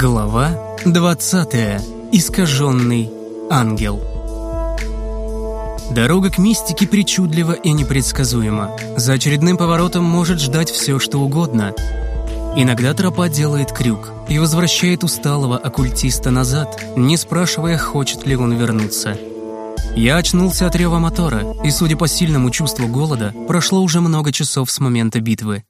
Глава 20. Искаженный ангел. Дорога к мистике причудлива и непредсказуема. За очередным поворотом может ждать все, что угодно. Иногда тропа делает крюк и возвращает усталого оккультиста назад, не спрашивая, хочет ли он вернуться. Я очнулся от рева мотора, и, судя по сильному чувству голода, прошло уже много часов с момента битвы.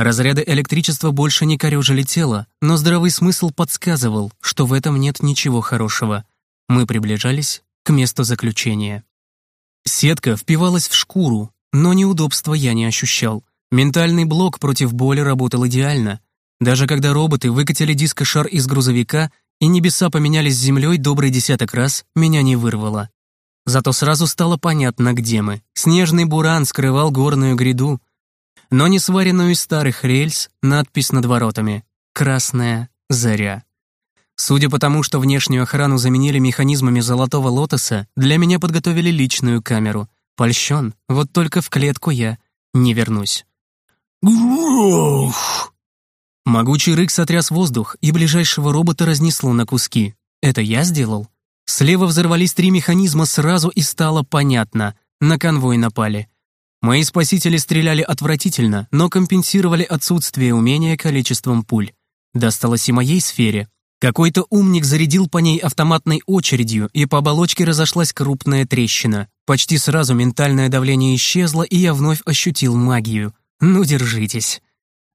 Разряды электричества больше не корежили тело, но здравый смысл подсказывал, что в этом нет ничего хорошего. Мы приближались к месту заключения. Сетка впивалась в шкуру, но неудобства я не ощущал. Ментальный блок против боли работал идеально. Даже когда роботы выкатили дискошар из грузовика и небеса поменялись с землей добрый десяток раз, меня не вырвало. Зато сразу стало понятно, где мы. Снежный буран скрывал горную гряду, но не сваренную из старых рельс, надпись над воротами «Красная заря». Судя по тому, что внешнюю охрану заменили механизмами золотого лотоса, для меня подготовили личную камеру. Польщен, вот только в клетку я не вернусь. Гух! Могучий рык сотряс воздух, и ближайшего робота разнесло на куски. Это я сделал? Слева взорвались три механизма сразу, и стало понятно. На конвой напали. Мои спасители стреляли отвратительно, но компенсировали отсутствие умения количеством пуль. Досталось и моей сфере. Какой-то умник зарядил по ней автоматной очередью, и по оболочке разошлась крупная трещина. Почти сразу ментальное давление исчезло, и я вновь ощутил магию. Ну, держитесь.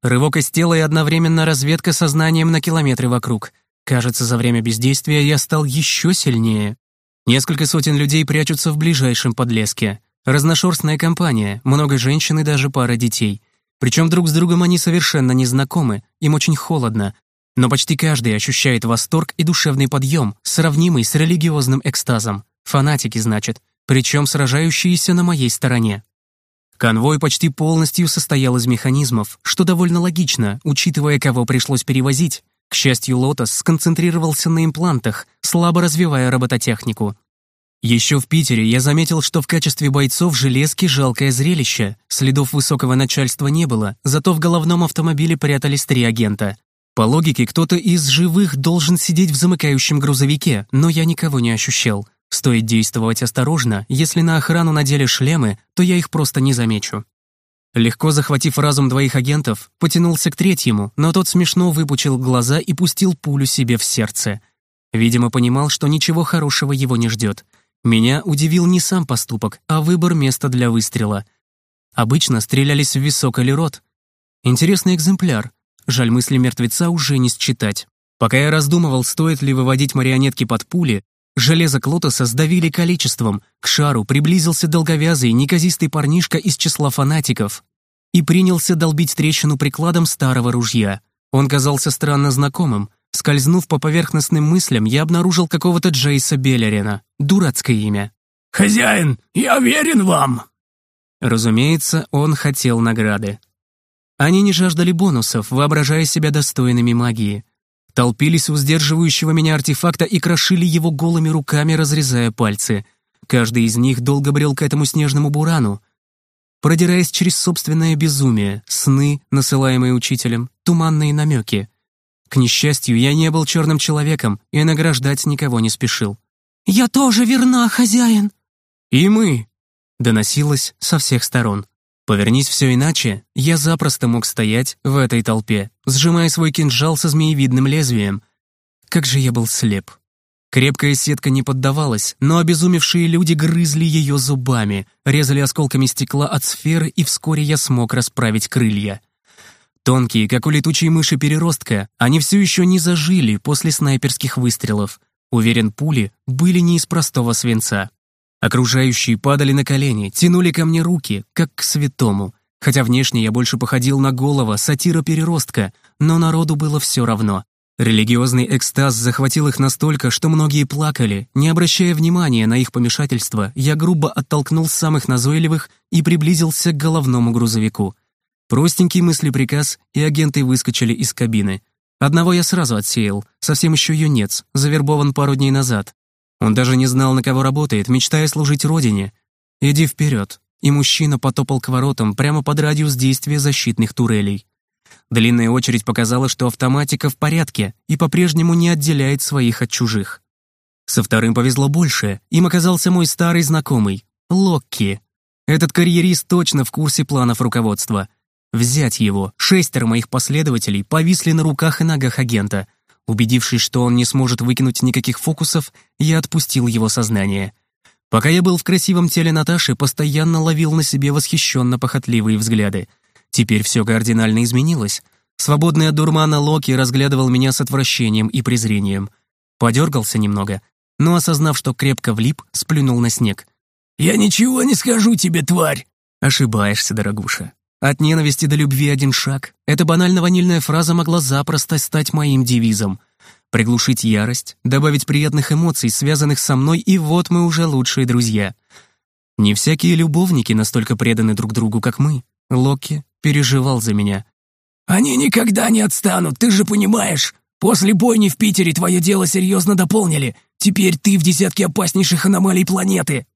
Рывок из тела и одновременно разведка сознанием на километры вокруг. Кажется, за время бездействия я стал еще сильнее. Несколько сотен людей прячутся в ближайшем подлеске. Разношерстная компания, много женщин и даже пара детей. Причем друг с другом они совершенно не знакомы, им очень холодно. Но почти каждый ощущает восторг и душевный подъем, сравнимый с религиозным экстазом. Фанатики, значит, причем сражающиеся на моей стороне. Конвой почти полностью состоял из механизмов, что довольно логично, учитывая, кого пришлось перевозить. К счастью, «Лотос» сконцентрировался на имплантах, слабо развивая робототехнику. Еще в Питере я заметил, что в качестве бойцов железки жалкое зрелище. Следов высокого начальства не было, зато в головном автомобиле прятались три агента. По логике, кто-то из живых должен сидеть в замыкающем грузовике, но я никого не ощущал. Стоит действовать осторожно, если на охрану надели шлемы, то я их просто не замечу. Легко захватив разум двоих агентов, потянулся к третьему, но тот смешно выпучил глаза и пустил пулю себе в сердце. Видимо, понимал, что ничего хорошего его не ждет. Меня удивил не сам поступок, а выбор места для выстрела. Обычно стрелялись в висок или рот. Интересный экземпляр. Жаль, мысли мертвеца уже не считать. Пока я раздумывал, стоит ли выводить марионетки под пули, железо Клотоса сдавили количеством. К шару приблизился долговязый, неказистый парнишка из числа фанатиков и принялся долбить трещину прикладом старого ружья. Он казался странно знакомым, Скользнув по поверхностным мыслям, я обнаружил какого-то Джейса Беллерина. Дурацкое имя. «Хозяин, я верен вам!» Разумеется, он хотел награды. Они не жаждали бонусов, воображая себя достойными магии. Толпились у сдерживающего меня артефакта и крошили его голыми руками, разрезая пальцы. Каждый из них долго брел к этому снежному бурану, продираясь через собственное безумие, сны, насылаемые учителем, туманные намеки — к несчастью, я не был черным человеком и награждать никого не спешил. «Я тоже верна, хозяин!» «И мы!» — доносилось со всех сторон. Повернись все иначе, я запросто мог стоять в этой толпе, сжимая свой кинжал со змеевидным лезвием. Как же я был слеп. Крепкая сетка не поддавалась, но обезумевшие люди грызли ее зубами, резали осколками стекла от сферы, и вскоре я смог расправить крылья. Тонкие, как у летучей мыши переростка, они все еще не зажили после снайперских выстрелов. Уверен, пули были не из простого свинца. Окружающие падали на колени, тянули ко мне руки, как к святому. Хотя внешне я больше походил на голова сатира-переростка, но народу было все равно. Религиозный экстаз захватил их настолько, что многие плакали. Не обращая внимания на их помешательство, я грубо оттолкнул самых назойливых и приблизился к головному грузовику. Простенький мыслеприказ, и агенты выскочили из кабины. Одного я сразу отсеял, совсем еще юнец, завербован пару дней назад. Он даже не знал, на кого работает, мечтая служить родине. «Иди вперед!» И мужчина потопал к воротам прямо под радиус действия защитных турелей. Длинная очередь показала, что автоматика в порядке и по-прежнему не отделяет своих от чужих. Со вторым повезло больше. Им оказался мой старый знакомый — Локки. Этот карьерист точно в курсе планов руководства. Взять его. Шестеро моих последователей повисли на руках и ногах агента. Убедившись, что он не сможет выкинуть никаких фокусов, я отпустил его сознание. Пока я был в красивом теле Наташи, постоянно ловил на себе восхищенно похотливые взгляды. Теперь все кардинально изменилось. Свободный от дурмана Локи разглядывал меня с отвращением и презрением. Подергался немного, но, осознав, что крепко влип, сплюнул на снег. «Я ничего не скажу тебе, тварь!» Ошибаешься, дорогуша. От ненависти до любви один шаг. Эта банально-ванильная фраза могла запросто стать моим девизом. Приглушить ярость, добавить приятных эмоций, связанных со мной, и вот мы уже лучшие друзья. Не всякие любовники настолько преданы друг другу, как мы. Локи переживал за меня. «Они никогда не отстанут, ты же понимаешь! После бойни в Питере твое дело серьезно дополнили. Теперь ты в десятке опаснейших аномалий планеты!»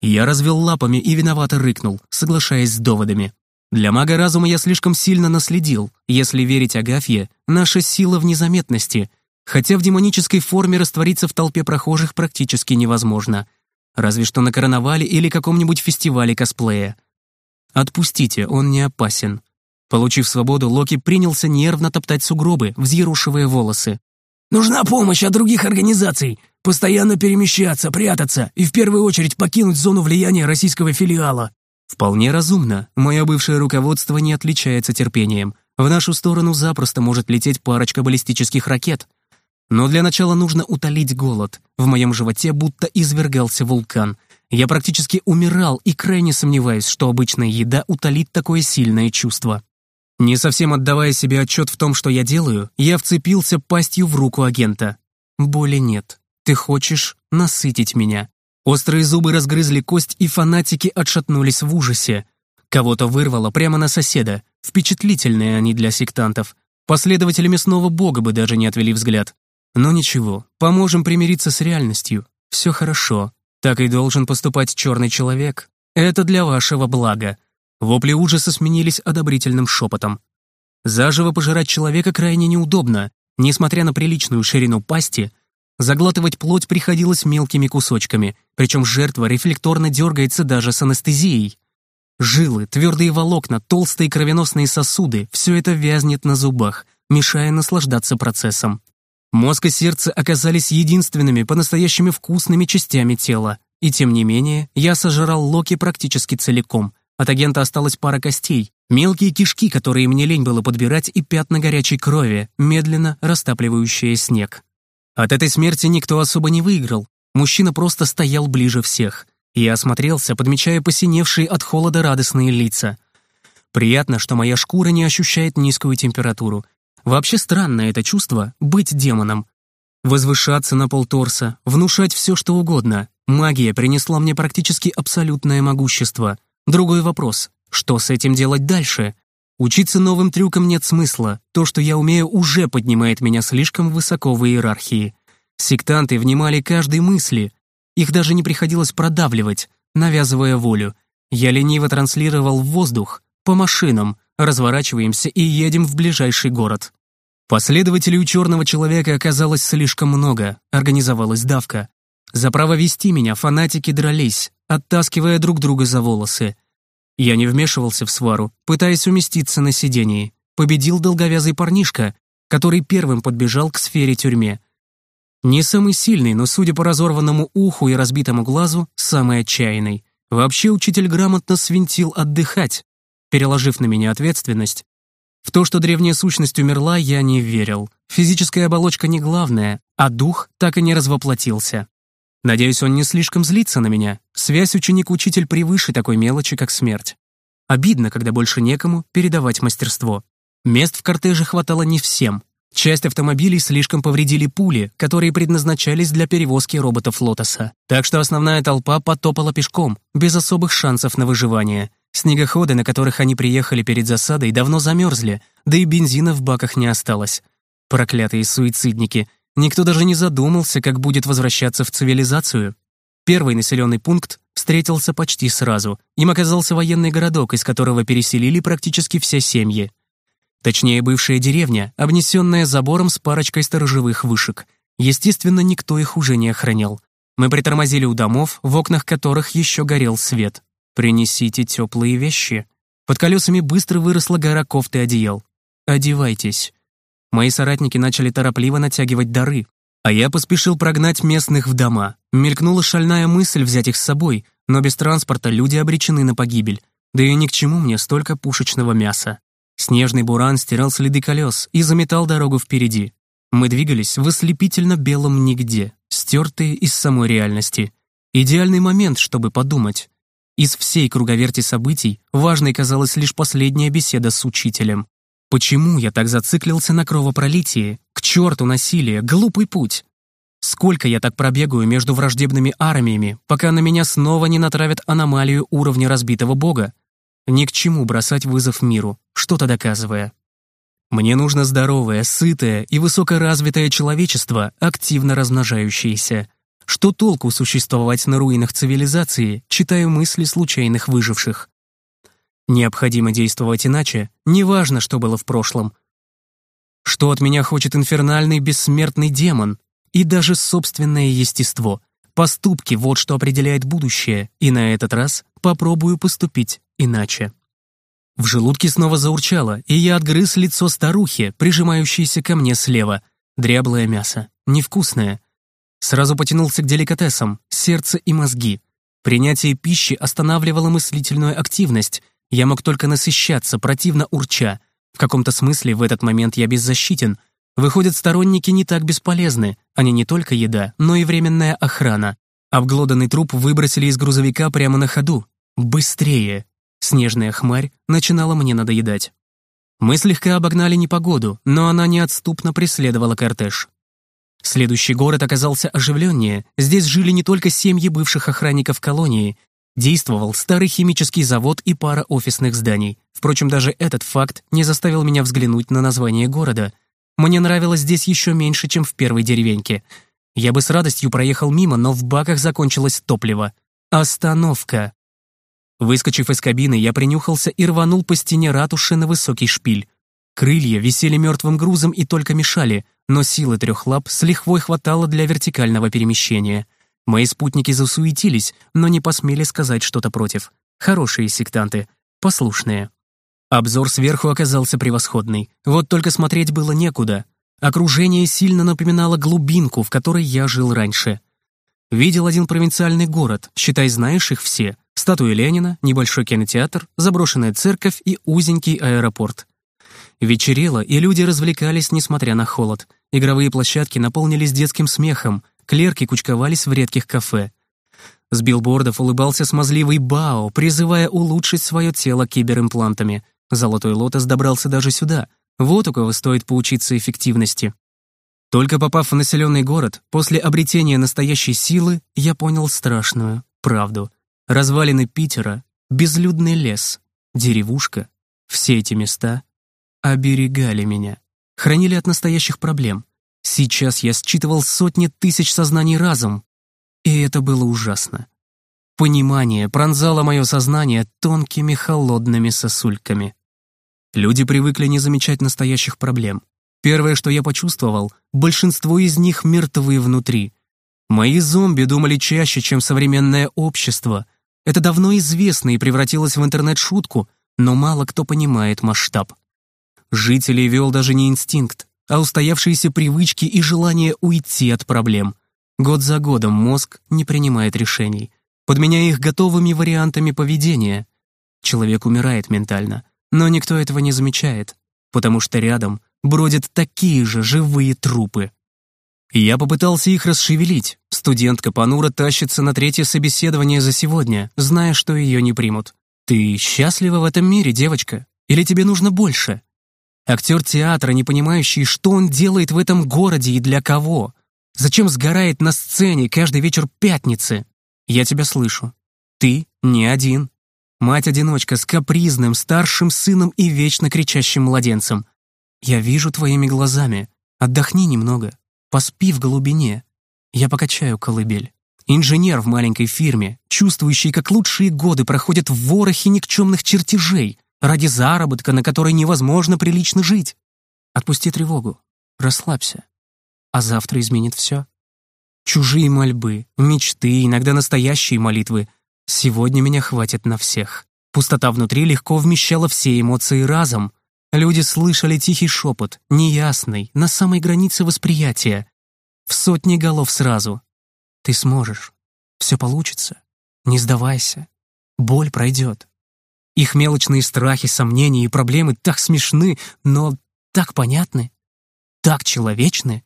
Я развел лапами и виновато рыкнул, соглашаясь с доводами. Для мага разума я слишком сильно наследил. Если верить Агафье, наша сила в незаметности, хотя в демонической форме раствориться в толпе прохожих практически невозможно. Разве что на карнавале или каком-нибудь фестивале косплея. Отпустите, он не опасен. Получив свободу, Локи принялся нервно топтать сугробы, взъерушивая волосы. «Нужна помощь от других организаций. Постоянно перемещаться, прятаться и в первую очередь покинуть зону влияния российского филиала. Вполне разумно. Мое бывшее руководство не отличается терпением. В нашу сторону запросто может лететь парочка баллистических ракет. Но для начала нужно утолить голод. В моем животе будто извергался вулкан. Я практически умирал и крайне сомневаюсь, что обычная еда утолит такое сильное чувство. Не совсем отдавая себе отчет в том, что я делаю, я вцепился пастью в руку агента. Боли нет. Ты хочешь насытить меня. Острые зубы разгрызли кость, и фанатики отшатнулись в ужасе. Кого-то вырвало прямо на соседа. Впечатлительные они для сектантов. Последователи мясного бога бы даже не отвели взгляд. Но ничего, поможем примириться с реальностью. Все хорошо. Так и должен поступать черный человек. Это для вашего блага. Вопли ужаса сменились одобрительным шепотом. Заживо пожирать человека крайне неудобно. Несмотря на приличную ширину пасти, Заглатывать плоть приходилось мелкими кусочками, причем жертва рефлекторно дергается даже с анестезией. Жилы, твердые волокна, толстые кровеносные сосуды — все это вязнет на зубах, мешая наслаждаться процессом. Мозг и сердце оказались единственными по-настоящему вкусными частями тела. И тем не менее, я сожрал Локи практически целиком. От агента осталась пара костей, мелкие кишки, которые мне лень было подбирать, и пятна горячей крови, медленно растапливающие снег. От этой смерти никто особо не выиграл. Мужчина просто стоял ближе всех. Я осмотрелся, подмечая посиневшие от холода радостные лица. Приятно, что моя шкура не ощущает низкую температуру. Вообще странное это чувство — быть демоном. Возвышаться на полторса, внушать все, что угодно. Магия принесла мне практически абсолютное могущество. Другой вопрос — что с этим делать дальше? Учиться новым трюкам нет смысла. То, что я умею, уже поднимает меня слишком высоко в иерархии. Сектанты внимали каждой мысли. Их даже не приходилось продавливать, навязывая волю. Я лениво транслировал в воздух, по машинам, разворачиваемся и едем в ближайший город. Последователей у черного человека оказалось слишком много, организовалась давка. За право вести меня фанатики дрались, оттаскивая друг друга за волосы. Я не вмешивался в свару, пытаясь уместиться на сидении. Победил долговязый парнишка, который первым подбежал к сфере тюрьме. Не самый сильный, но, судя по разорванному уху и разбитому глазу, самый отчаянный. Вообще учитель грамотно свинтил отдыхать, переложив на меня ответственность. В то, что древняя сущность умерла, я не верил. Физическая оболочка не главная, а дух так и не развоплотился. Надеюсь, он не слишком злится на меня. Связь ученик-учитель превыше такой мелочи, как смерть. Обидно, когда больше некому передавать мастерство. Мест в кортеже хватало не всем. Часть автомобилей слишком повредили пули, которые предназначались для перевозки роботов Лотоса. Так что основная толпа потопала пешком, без особых шансов на выживание. Снегоходы, на которых они приехали перед засадой, давно замерзли, да и бензина в баках не осталось. Проклятые суицидники, Никто даже не задумался, как будет возвращаться в цивилизацию. Первый населенный пункт встретился почти сразу. Им оказался военный городок, из которого переселили практически все семьи. Точнее, бывшая деревня, обнесенная забором с парочкой сторожевых вышек. Естественно, никто их уже не охранял. Мы притормозили у домов, в окнах которых еще горел свет. «Принесите теплые вещи». Под колесами быстро выросла гора кофты одеял. «Одевайтесь». Мои соратники начали торопливо натягивать дары, а я поспешил прогнать местных в дома. Мелькнула шальная мысль взять их с собой, но без транспорта люди обречены на погибель. Да и ни к чему мне столько пушечного мяса. Снежный буран стирал следы колес и заметал дорогу впереди. Мы двигались в ослепительно белом нигде, стертые из самой реальности. Идеальный момент, чтобы подумать. Из всей круговерти событий важной казалась лишь последняя беседа с учителем. Почему я так зациклился на кровопролитии? К черту насилие, глупый путь. Сколько я так пробегаю между враждебными армиями, пока на меня снова не натравят аномалию уровня разбитого бога? Ни к чему бросать вызов миру, что-то доказывая. Мне нужно здоровое, сытое и высокоразвитое человечество, активно размножающееся. Что толку существовать на руинах цивилизации, читая мысли случайных выживших? Необходимо действовать иначе, неважно, что было в прошлом. Что от меня хочет инфернальный бессмертный демон, и даже собственное естество. Поступки — вот что определяет будущее, и на этот раз попробую поступить иначе. В желудке снова заурчало, и я отгрыз лицо старухи, прижимающейся ко мне слева. Дряблое мясо, невкусное. Сразу потянулся к деликатесам, сердце и мозги. Принятие пищи останавливало мыслительную активность. Я мог только насыщаться, противно урча. В каком-то смысле в этот момент я беззащитен, Выходят, сторонники не так бесполезны. Они не только еда, но и временная охрана. Обглоданный труп выбросили из грузовика прямо на ходу. Быстрее! Снежная хмарь начинала мне надоедать. Мы слегка обогнали непогоду, но она неотступно преследовала кортеж. Следующий город оказался оживленнее. Здесь жили не только семьи бывших охранников колонии. Действовал старый химический завод и пара офисных зданий. Впрочем, даже этот факт не заставил меня взглянуть на название города — мне нравилось здесь еще меньше, чем в первой деревеньке. Я бы с радостью проехал мимо, но в баках закончилось топливо. Остановка. Выскочив из кабины, я принюхался и рванул по стене ратуши на высокий шпиль. Крылья висели мертвым грузом и только мешали, но силы трех лап с лихвой хватало для вертикального перемещения. Мои спутники засуетились, но не посмели сказать что-то против. Хорошие сектанты, послушные. Обзор сверху оказался превосходный. Вот только смотреть было некуда. Окружение сильно напоминало глубинку, в которой я жил раньше. Видел один провинциальный город, считай, знаешь их все. Статуя Ленина, небольшой кинотеатр, заброшенная церковь и узенький аэропорт. Вечерело, и люди развлекались, несмотря на холод. Игровые площадки наполнились детским смехом, клерки кучковались в редких кафе. С билбордов улыбался смазливый Бао, призывая улучшить свое тело киберимплантами — Золотой лотос добрался даже сюда. Вот у кого стоит поучиться эффективности. Только попав в населенный город, после обретения настоящей силы, я понял страшную правду. Развалины Питера, безлюдный лес, деревушка, все эти места оберегали меня, хранили от настоящих проблем. Сейчас я считывал сотни тысяч сознаний разом, и это было ужасно. Понимание пронзало мое сознание тонкими холодными сосульками. Люди привыкли не замечать настоящих проблем. Первое, что я почувствовал, большинство из них мертвы внутри. Мои зомби думали чаще, чем современное общество. Это давно известно и превратилось в интернет-шутку, но мало кто понимает масштаб. Жителей вел даже не инстинкт, а устоявшиеся привычки и желание уйти от проблем. Год за годом мозг не принимает решений подменяя их готовыми вариантами поведения. Человек умирает ментально, но никто этого не замечает, потому что рядом бродят такие же живые трупы. Я попытался их расшевелить. Студентка Панура тащится на третье собеседование за сегодня, зная, что ее не примут. «Ты счастлива в этом мире, девочка? Или тебе нужно больше?» Актер театра, не понимающий, что он делает в этом городе и для кого. Зачем сгорает на сцене каждый вечер пятницы? Я тебя слышу. Ты не один. Мать-одиночка с капризным старшим сыном и вечно кричащим младенцем. Я вижу твоими глазами. Отдохни немного. Поспи в глубине. Я покачаю колыбель. Инженер в маленькой фирме, чувствующий, как лучшие годы проходят в ворохе никчемных чертежей, ради заработка, на который невозможно прилично жить. Отпусти тревогу, расслабься, а завтра изменит все. Чужие мольбы, мечты, иногда настоящие молитвы. Сегодня меня хватит на всех. Пустота внутри легко вмещала все эмоции разом. Люди слышали тихий шепот, неясный, на самой границе восприятия. В сотни голов сразу. Ты сможешь. Все получится. Не сдавайся. Боль пройдет. Их мелочные страхи, сомнения и проблемы так смешны, но так понятны, так человечны.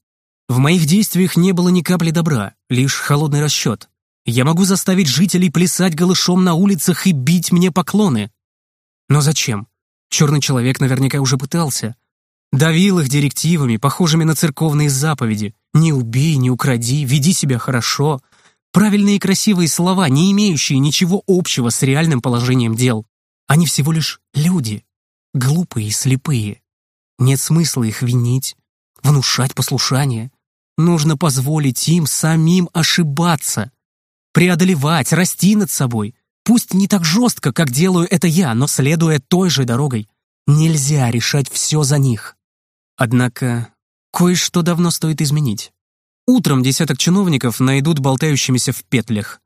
В моих действиях не было ни капли добра, лишь холодный расчет. Я могу заставить жителей плясать голышом на улицах и бить мне поклоны. Но зачем? Черный человек наверняка уже пытался. Давил их директивами, похожими на церковные заповеди. «Не убей, не укради, веди себя хорошо». Правильные и красивые слова, не имеющие ничего общего с реальным положением дел. Они всего лишь люди, глупые и слепые. Нет смысла их винить, внушать послушание. Нужно позволить им самим ошибаться, преодолевать, расти над собой. Пусть не так жестко, как делаю это я, но следуя той же дорогой. Нельзя решать все за них. Однако кое-что давно стоит изменить. Утром десяток чиновников найдут болтающимися в петлях.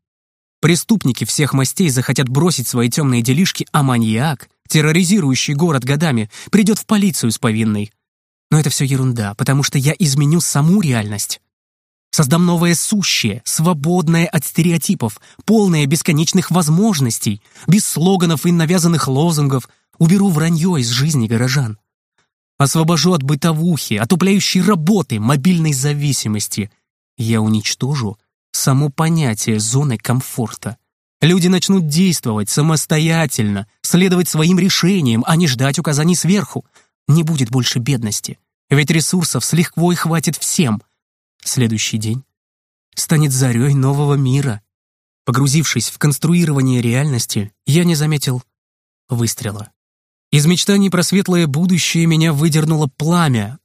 Преступники всех мастей захотят бросить свои темные делишки, а маньяк, терроризирующий город годами, придет в полицию с повинной. Но это все ерунда, потому что я изменю саму реальность. Создам новое сущее, свободное от стереотипов, полное бесконечных возможностей, без слоганов и навязанных лозунгов, уберу вранье из жизни горожан. Освобожу от бытовухи, отупляющей работы, мобильной зависимости. Я уничтожу само понятие зоны комфорта. Люди начнут действовать самостоятельно, следовать своим решениям, а не ждать указаний сверху. Не будет больше бедности. Ведь ресурсов с лихвой хватит всем. Следующий день станет зарей нового мира. Погрузившись в конструирование реальности, я не заметил выстрела. Из мечтаний про светлое будущее меня выдернуло пламя,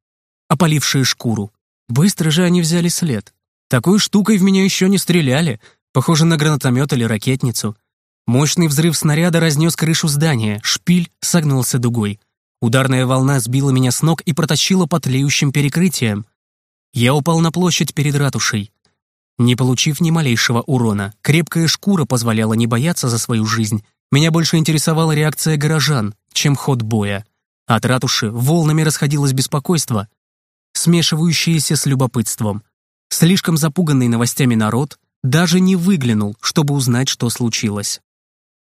опалившее шкуру. Быстро же они взяли след. Такой штукой в меня еще не стреляли, похоже на гранатомет или ракетницу. Мощный взрыв снаряда разнес крышу здания, шпиль согнулся дугой. Ударная волна сбила меня с ног и протащила по тлеющим перекрытиям. Я упал на площадь перед ратушей. Не получив ни малейшего урона, крепкая шкура позволяла не бояться за свою жизнь. Меня больше интересовала реакция горожан, чем ход боя. От ратуши волнами расходилось беспокойство, смешивающееся с любопытством. Слишком запуганный новостями народ даже не выглянул, чтобы узнать, что случилось.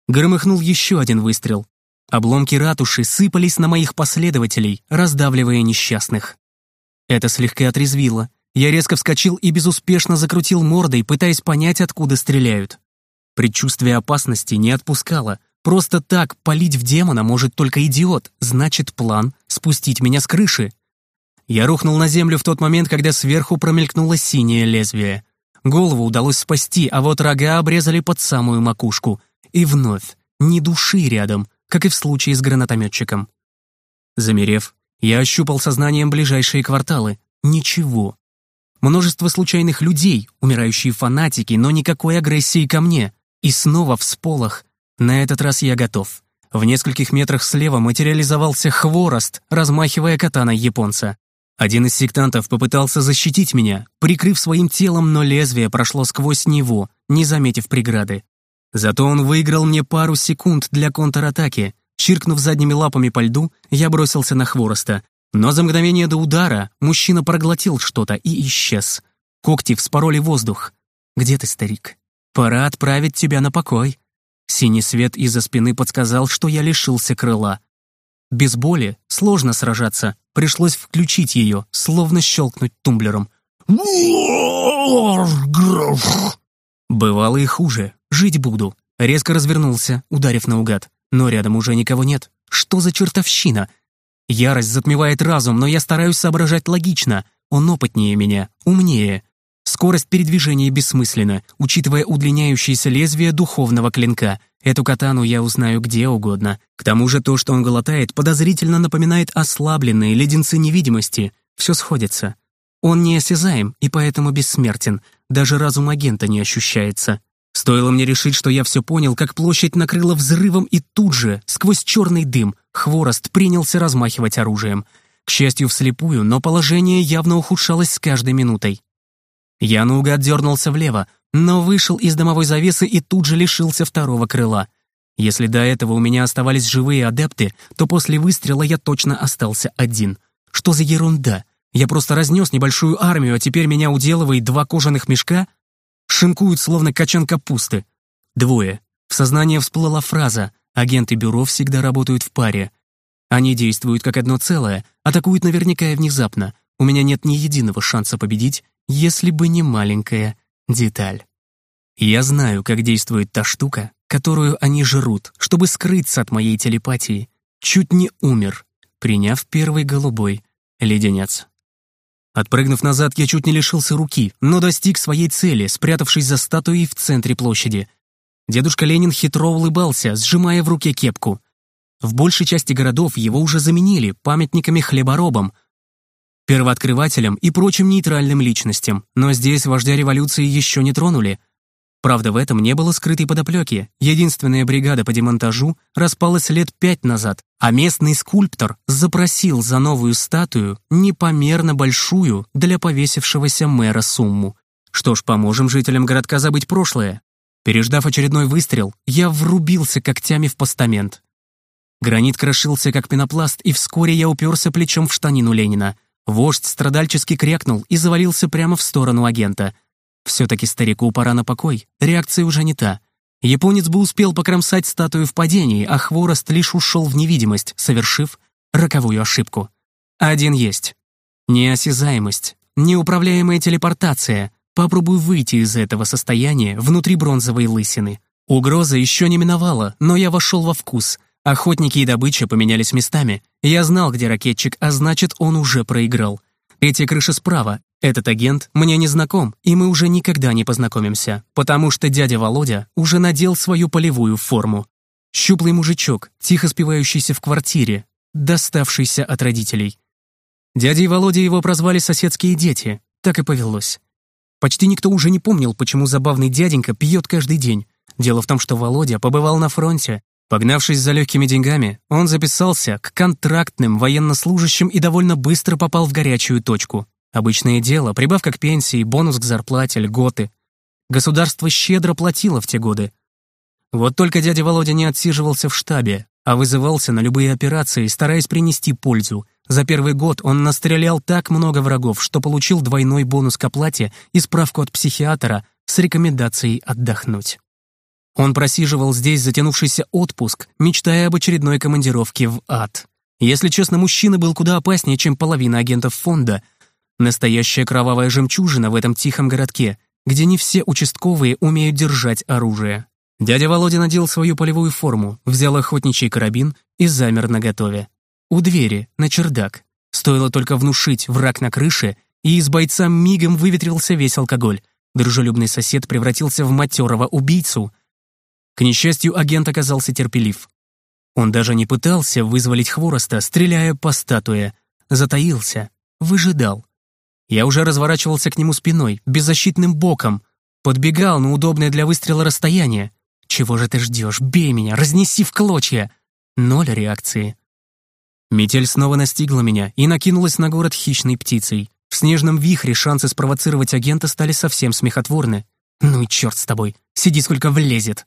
Громыхнул еще один выстрел, Обломки ратуши сыпались на моих последователей, раздавливая несчастных. Это слегка отрезвило. Я резко вскочил и безуспешно закрутил мордой, пытаясь понять, откуда стреляют. Предчувствие опасности не отпускало. Просто так палить в демона может только идиот. Значит, план — спустить меня с крыши. Я рухнул на землю в тот момент, когда сверху промелькнуло синее лезвие. Голову удалось спасти, а вот рога обрезали под самую макушку. И вновь, ни души рядом, как и в случае с гранатометчиком. Замерев, я ощупал сознанием ближайшие кварталы. Ничего. Множество случайных людей, умирающие фанатики, но никакой агрессии ко мне. И снова в сполох. На этот раз я готов. В нескольких метрах слева материализовался хворост, размахивая катаной японца. Один из сектантов попытался защитить меня, прикрыв своим телом, но лезвие прошло сквозь него, не заметив преграды. Зато он выиграл мне пару секунд для контратаки. Чиркнув задними лапами по льду, я бросился на хвороста. Но за мгновение до удара мужчина проглотил что-то и исчез. Когти вспороли воздух. «Где ты, старик? Пора отправить тебя на покой». Синий свет из-за спины подсказал, что я лишился крыла. Без боли сложно сражаться. Пришлось включить ее, словно щелкнуть тумблером. Бывало и хуже. Жить буду. Резко развернулся, ударив наугад. Но рядом уже никого нет. Что за чертовщина? Ярость затмевает разум, но я стараюсь соображать логично. Он опытнее меня, умнее. Скорость передвижения бессмысленна, учитывая удлиняющееся лезвие духовного клинка. Эту катану я узнаю где угодно. К тому же то, что он глотает, подозрительно напоминает ослабленные леденцы невидимости. Все сходится. Он неосязаем и поэтому бессмертен. Даже разум агента не ощущается. Стоило мне решить, что я все понял, как площадь накрыла взрывом и тут же, сквозь черный дым, Хворост принялся размахивать оружием. К счастью, вслепую, но положение явно ухудшалось с каждой минутой. Я наугад дернулся влево, но вышел из домовой завесы и тут же лишился второго крыла. Если до этого у меня оставались живые адепты, то после выстрела я точно остался один. Что за ерунда? Я просто разнес небольшую армию, а теперь меня уделывает два кожаных мешка? Шинкуют, словно качан капусты. Двое. В сознание всплыла фраза «Агенты бюро всегда работают в паре». Они действуют как одно целое, атакуют наверняка и внезапно. У меня нет ни единого шанса победить, если бы не маленькая деталь. Я знаю, как действует та штука, которую они жрут, чтобы скрыться от моей телепатии. Чуть не умер, приняв первый голубой леденец. Отпрыгнув назад, я чуть не лишился руки, но достиг своей цели, спрятавшись за статуей в центре площади. Дедушка Ленин хитро улыбался, сжимая в руке кепку. В большей части городов его уже заменили памятниками хлеборобам, первооткрывателям и прочим нейтральным личностям, но здесь вождя революции еще не тронули. Правда, в этом не было скрытой подоплеки. Единственная бригада по демонтажу распалась лет пять назад, а местный скульптор запросил за новую статую непомерно большую для повесившегося мэра сумму. Что ж, поможем жителям городка забыть прошлое. Переждав очередной выстрел, я врубился когтями в постамент. Гранит крошился, как пенопласт, и вскоре я уперся плечом в штанину Ленина — Вождь страдальчески крякнул и завалился прямо в сторону агента. Все-таки старику пора на покой, реакция уже не та. Японец бы успел покромсать статую в падении, а хворост лишь ушел в невидимость, совершив роковую ошибку. Один есть. Неосязаемость, неуправляемая телепортация. Попробуй выйти из этого состояния внутри бронзовой лысины. Угроза еще не миновала, но я вошел во вкус — Охотники и добыча поменялись местами. Я знал, где ракетчик, а значит, он уже проиграл. Третья крыша справа. Этот агент мне не знаком, и мы уже никогда не познакомимся, потому что дядя Володя уже надел свою полевую форму. Щуплый мужичок, тихо спивающийся в квартире, доставшийся от родителей. Дядей Володя его прозвали «соседские дети», так и повелось. Почти никто уже не помнил, почему забавный дяденька пьет каждый день. Дело в том, что Володя побывал на фронте, Погнавшись за легкими деньгами, он записался к контрактным военнослужащим и довольно быстро попал в горячую точку. Обычное дело, прибавка к пенсии, бонус к зарплате, льготы. Государство щедро платило в те годы. Вот только дядя Володя не отсиживался в штабе, а вызывался на любые операции, стараясь принести пользу. За первый год он настрелял так много врагов, что получил двойной бонус к оплате и справку от психиатра с рекомендацией отдохнуть. Он просиживал здесь затянувшийся отпуск, мечтая об очередной командировке в ад. Если честно, мужчина был куда опаснее, чем половина агентов фонда. Настоящая кровавая жемчужина в этом тихом городке, где не все участковые умеют держать оружие. Дядя Володя надел свою полевую форму, взял охотничий карабин и замер наготове. У двери, на чердак. Стоило только внушить враг на крыше, и из бойца мигом выветрился весь алкоголь. Дружелюбный сосед превратился в матерого убийцу — к несчастью, агент оказался терпелив. Он даже не пытался вызволить хвороста, стреляя по статуе. Затаился, выжидал. Я уже разворачивался к нему спиной, беззащитным боком, подбегал на удобное для выстрела расстояние. «Чего же ты ждешь? Бей меня, разнеси в клочья!» Ноль реакции. Метель снова настигла меня и накинулась на город хищной птицей. В снежном вихре шансы спровоцировать агента стали совсем смехотворны. «Ну и черт с тобой, сиди сколько влезет!»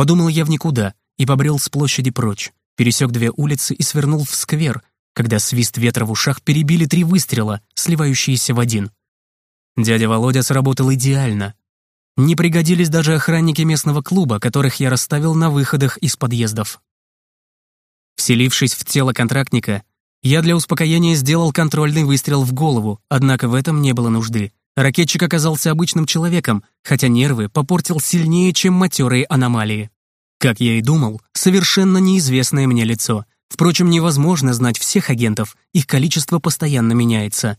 Подумал я в никуда и побрел с площади прочь, пересек две улицы и свернул в сквер, когда свист ветра в ушах перебили три выстрела, сливающиеся в один. Дядя Володя сработал идеально. Не пригодились даже охранники местного клуба, которых я расставил на выходах из подъездов. Вселившись в тело контрактника, я для успокоения сделал контрольный выстрел в голову, однако в этом не было нужды. Ракетчик оказался обычным человеком, хотя нервы попортил сильнее, чем матерые аномалии. Как я и думал, совершенно неизвестное мне лицо. Впрочем, невозможно знать всех агентов, их количество постоянно меняется.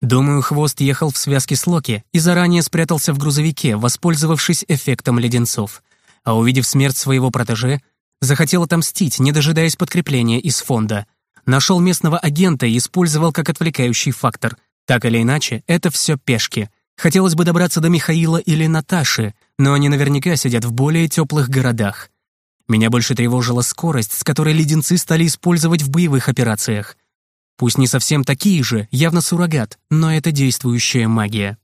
Думаю, хвост ехал в связке с Локи и заранее спрятался в грузовике, воспользовавшись эффектом леденцов. А увидев смерть своего протеже, захотел отомстить, не дожидаясь подкрепления из фонда. Нашел местного агента и использовал как отвлекающий фактор — так или иначе, это все пешки. Хотелось бы добраться до Михаила или Наташи, но они наверняка сидят в более теплых городах. Меня больше тревожила скорость, с которой леденцы стали использовать в боевых операциях. Пусть не совсем такие же, явно суррогат, но это действующая магия.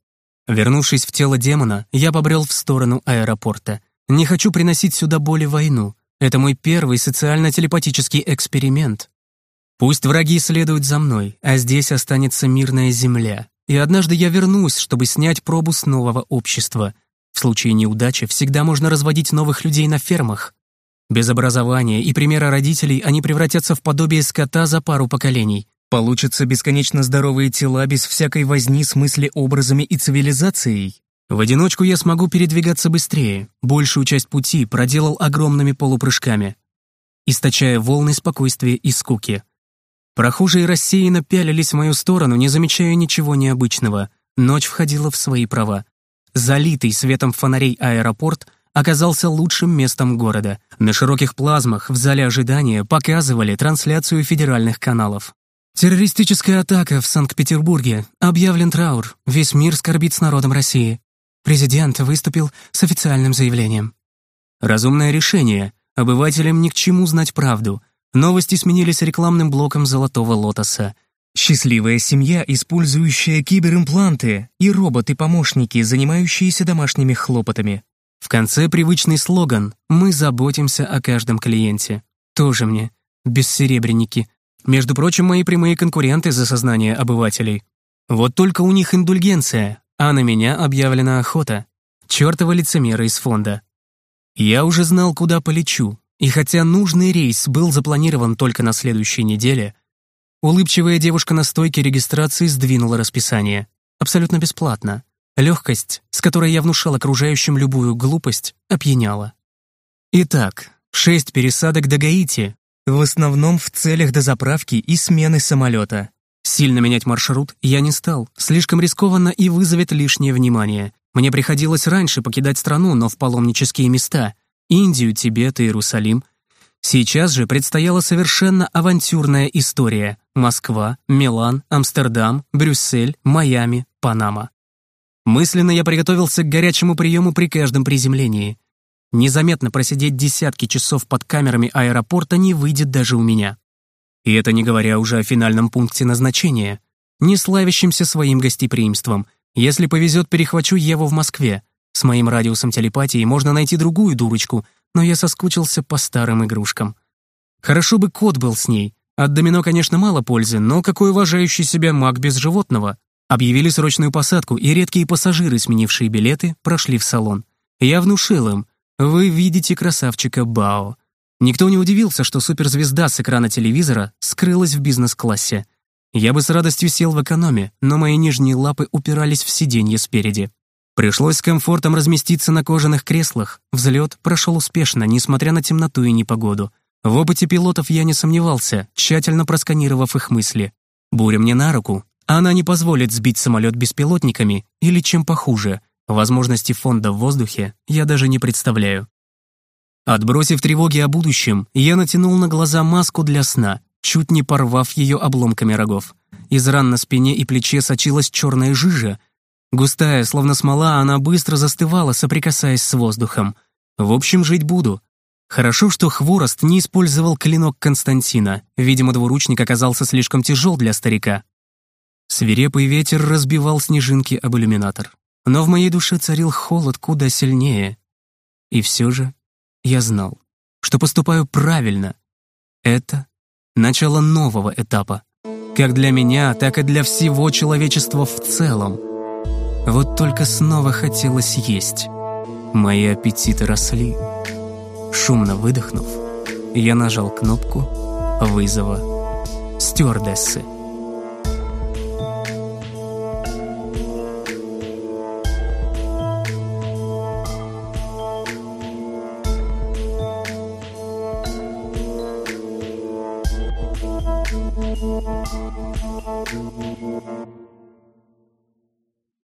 Вернувшись в тело демона, я побрел в сторону аэропорта. Не хочу приносить сюда боль и войну. Это мой первый социально-телепатический эксперимент. Пусть враги следуют за мной, а здесь останется мирная земля. И однажды я вернусь, чтобы снять пробу с нового общества. В случае неудачи всегда можно разводить новых людей на фермах. Без образования и примера родителей они превратятся в подобие скота за пару поколений. Получатся бесконечно здоровые тела без всякой возни с мыслеобразами и цивилизацией. В одиночку я смогу передвигаться быстрее, большую часть пути проделал огромными полупрыжками, источая волны спокойствия и скуки. Прохожие рассеянно пялились в мою сторону, не замечая ничего необычного. Ночь входила в свои права. Залитый светом фонарей аэропорт оказался лучшим местом города. На широких плазмах в зале ожидания показывали трансляцию федеральных каналов. Террористическая атака в Санкт-Петербурге. Объявлен траур. Весь мир скорбит с народом России. Президент выступил с официальным заявлением. Разумное решение. Обывателям ни к чему знать правду. Новости сменились рекламным блоком «Золотого лотоса». Счастливая семья, использующая киберимпланты, и роботы-помощники, занимающиеся домашними хлопотами. В конце привычный слоган «Мы заботимся о каждом клиенте». Тоже мне, бессеребренники. Между прочим, мои прямые конкуренты за сознание обывателей. Вот только у них индульгенция, а на меня объявлена охота. Чёртова лицемера из фонда. Я уже знал, куда полечу, и хотя нужный рейс был запланирован только на следующей неделе, улыбчивая девушка на стойке регистрации сдвинула расписание. Абсолютно бесплатно. Легкость, с которой я внушал окружающим любую глупость, опьяняла. Итак, шесть пересадок до Гаити, в основном в целях дозаправки и смены самолета. Сильно менять маршрут я не стал, слишком рискованно и вызовет лишнее внимание. Мне приходилось раньше покидать страну, но в паломнические места — Индию, Тибет и Иерусалим. Сейчас же предстояла совершенно авантюрная история. Москва, Милан, Амстердам, Брюссель, Майами, Панама. Мысленно я приготовился к горячему приему при каждом приземлении. Незаметно просидеть десятки часов под камерами аэропорта не выйдет даже у меня. И это не говоря уже о финальном пункте назначения, не славящемся своим гостеприимством. Если повезет, перехвачу Еву в Москве. С моим радиусом телепатии можно найти другую дурочку, но я соскучился по старым игрушкам. Хорошо бы кот был с ней. От домино, конечно, мало пользы, но какой уважающий себя маг без животного. Объявили срочную посадку, и редкие пассажиры, сменившие билеты, прошли в салон. Я внушил им, вы видите красавчика Бао. Никто не удивился, что суперзвезда с экрана телевизора скрылась в бизнес-классе. Я бы с радостью сел в экономе, но мои нижние лапы упирались в сиденье спереди. Пришлось с комфортом разместиться на кожаных креслах. Взлет прошел успешно, несмотря на темноту и непогоду. В опыте пилотов я не сомневался, тщательно просканировав их мысли. Буря мне на руку. Она не позволит сбить самолет беспилотниками или чем похуже. Возможности фонда в воздухе я даже не представляю. Отбросив тревоги о будущем, я натянул на глаза маску для сна, чуть не порвав ее обломками рогов. Из ран на спине и плече сочилась черная жижа. Густая, словно смола, она быстро застывала, соприкасаясь с воздухом. В общем, жить буду. Хорошо, что Хворост не использовал клинок Константина. Видимо, двуручник оказался слишком тяжел для старика. Свирепый ветер разбивал снежинки об иллюминатор. Но в моей душе царил холод куда сильнее. И все же я знал, что поступаю правильно. Это начало нового этапа. Как для меня, так и для всего человечества в целом. Вот только снова хотелось есть. Мои аппетиты росли. Шумно выдохнув, я нажал кнопку вызова стюардессы.